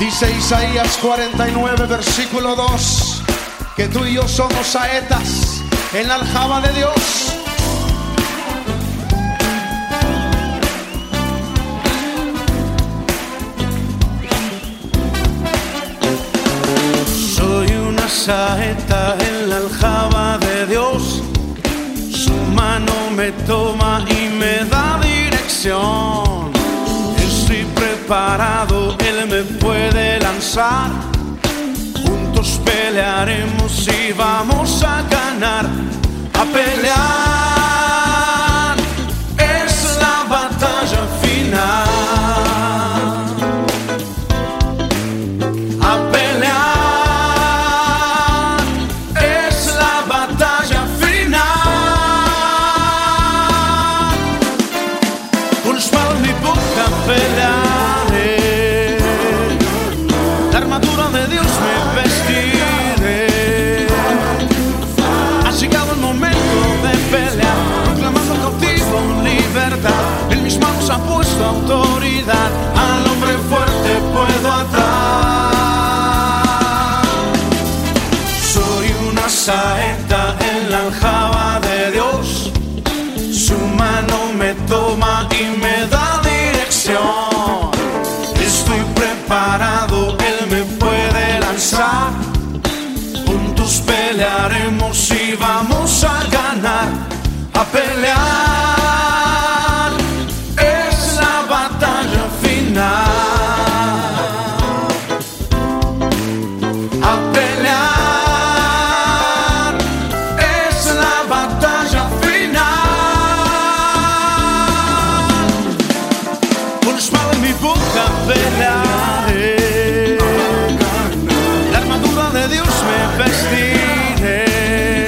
Dice Isaías 49, versículo 2, que tú y yo somos saetas en la aljaba de Dios. Soy una saeta en la aljaba de Dios. Su mano me toma y Preparado, Él me puede lanzar. Juntos pelearemos y vamos a ganar, a pelear. De Dios me vestiré. Ha llegado el momento de pelear, proclamando cautivo libertad. En mis manos ha puesto autoridad. Al hombre fuerte puedo atar. Soy una saeta en la aljaba de Dios. Su mano me toma y me da boca pelearé. La armadura de Dios me vestiré.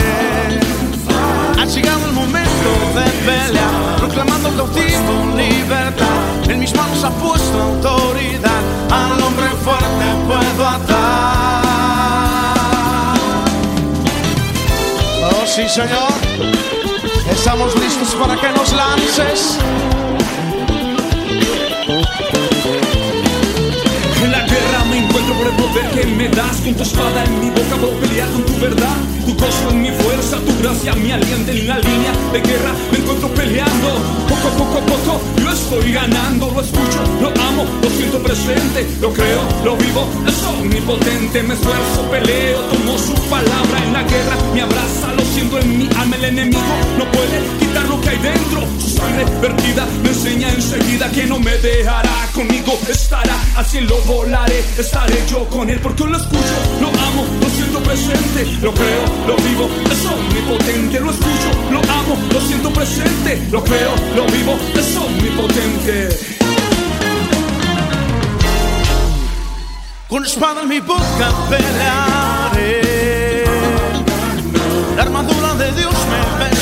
Ha llegado el momento de pelear, proclamando cautivo libertad. En mis manos ha puesto autoridad. Al hombre fuerte puedo atar. Oh, sí, Señor. Estamos listos para que nos lances. Poder que me das Con tu espada en mi boca puedo pelear con tu verdad. Tu gozo en mi fuerza, tu gracia mi aliento En una línea de guerra. Me encuentro peleando Poco a poco a poco yo estoy ganando. Lo escucho, lo amo, lo siento presente Lo creo, lo vivo, es omnipotente Me esfuerzo, peleo, tomo su palabra En la guerra. Me abraza, lo siento en mi alma El enemigo no puede Me enseña enseguida Que no me dejará, conmigo estará Al cielo volaré, estaré yo con él Porque lo escucho, lo amo, lo siento presente. Lo creo, lo vivo, es omnipotente. Lo escucho, lo amo, lo siento presente. Lo creo, lo vivo, es omnipotente. Con espada en mi boca pelearé. La armadura de Dios me